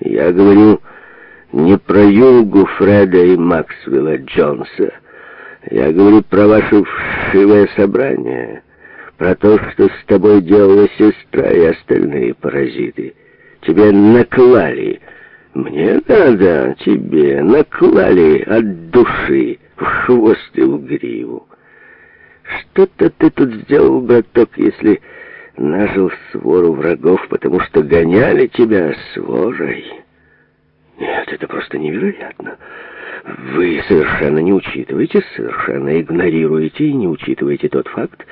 Я говорю не про Юлгу Фреда и Максвелла Джонса. Я говорю про ваше вшивое собрание, про то, что с тобой делала сестра и остальные паразиты. Тебе наклали. Мне да-да, тебе наклали от души в хвост и в гриву. Что-то ты тут сделал, браток, если нажил свору врагов, потому что гоняли тебя с сворой. Нет, это просто невероятно. Вы совершенно не учитываете, совершенно игнорируете и не учитываете тот факт,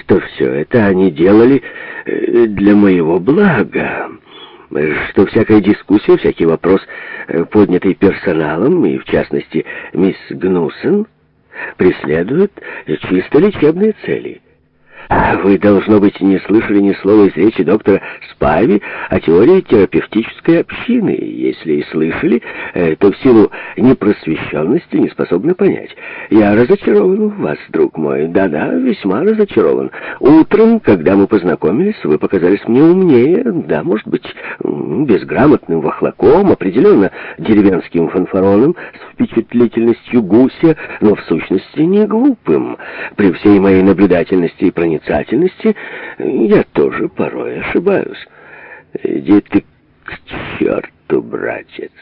что все это они делали э, для моего блага что всякая дискуссия, всякий вопрос, э, поднятый персоналом, и в частности мисс Гнусен, преследует чисто лечебные цели – вы, должно быть, не слышали ни слова из речи доктора Спави о теории терапевтической общины. Если и слышали, э, то в силу непросвещенности не способны понять. Я разочарован в вас, друг мой. Да-да, весьма разочарован. Утром, когда мы познакомились, вы показались мне умнее, да, может быть, безграмотным вахлаком, определенно деревенским фанфароном с впечатлительностью гуся, но в сущности не глупым. При всей моей наблюдательности и проницательности проницательности я тоже порой ошибаюсь. Иди ты к черту, братец!»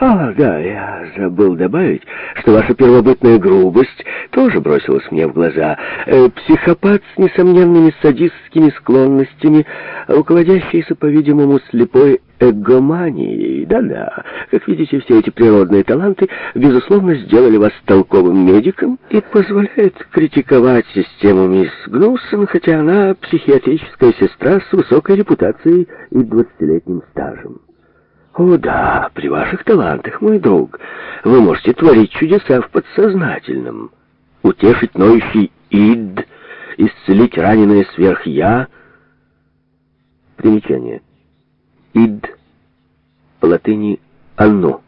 А, да, я забыл добавить, что ваша первобытная грубость тоже бросилась мне в глаза. Э, психопат с несомненными садистскими склонностями, руководящийся, по-видимому, слепой эгоманией. Да-да, как видите, все эти природные таланты, безусловно, сделали вас толковым медиком и позволяет критиковать систему мисс Гнуссон, хотя она психиатрическая сестра с высокой репутацией и двадцатилетним стажем. О да, при ваших талантах, мой друг, вы можете творить чудеса в подсознательном. Утешить ноющий ид, исцелить раненое сверх-я. Примечание. Ид. По латыни «оно».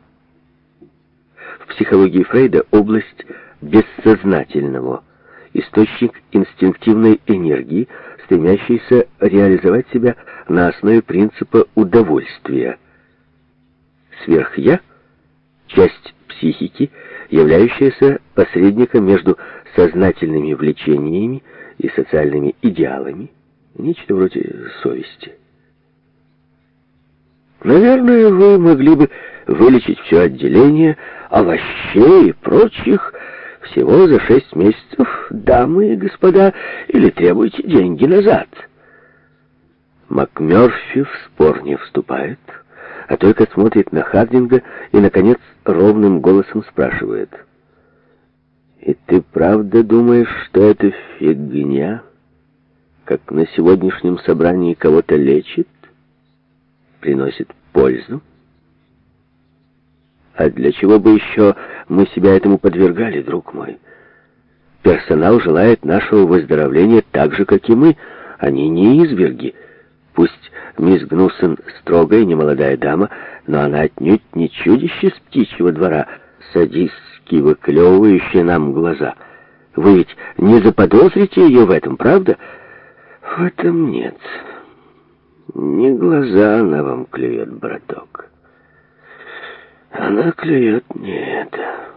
В психологии Фрейда область бессознательного, источник инстинктивной энергии, стремящийся реализовать себя на основе принципа удовольствия – сверх-я — часть психики, являющаяся посредником между сознательными влечениями и социальными идеалами, нечто вроде совести. Наверное, вы могли бы вылечить все отделение овощей и прочих всего за шесть месяцев, дамы и господа, или требуйте деньги назад. МакМёрфи в спор не вступает, — а только смотрит на Хардинга и, наконец, ровным голосом спрашивает. «И ты правда думаешь, что это фигня, как на сегодняшнем собрании кого-то лечит, приносит пользу? А для чего бы еще мы себя этому подвергали, друг мой? Персонал желает нашего выздоровления так же, как и мы, а они не изверги». Пусть мисс Гнуссен строгая немолодая дама, но она отнюдь не чудище с птичьего двора, садистски выклевывающая нам глаза. Вы ведь не заподозрите ее в этом, правда? В этом нет. Не глаза она вам клюет, браток. Она клюет не это.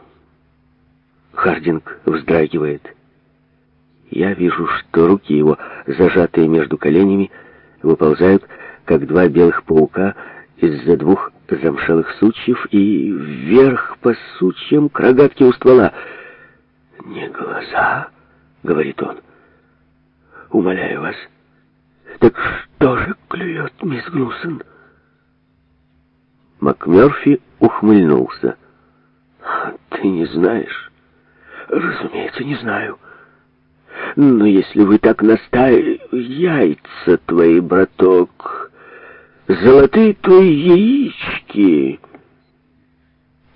Хардинг вздрагивает. Я вижу, что руки его, зажатые между коленями, выползают, как два белых паука, из-за двух замшелых сучьев и вверх по сучьям к рогатке у ствола. «Не глаза», — говорит он, — «умоляю вас». «Так что же клюет мисс Гнусон?» МакМёрфи ухмыльнулся. «А «Ты не знаешь?» «Разумеется, не знаю». Но если вы так настаиваете... Яйца твои, браток, золотые твои яички...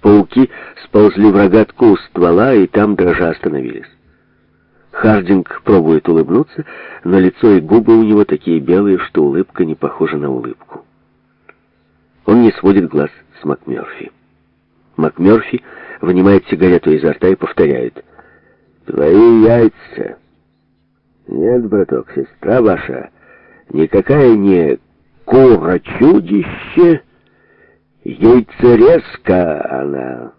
Пауки сползли в рогатку у ствола и там дрожа остановились. Хардинг пробует улыбнуться, но лицо и губы у него такие белые, что улыбка не похожа на улыбку. Он не сводит глаз с МакМёрфи. МакМёрфи вынимает сигарету изо рта и повторяет. «Твои яйца!» Нет, браток, сестра ваша, никакая не кура-чудище, яйцерезка она...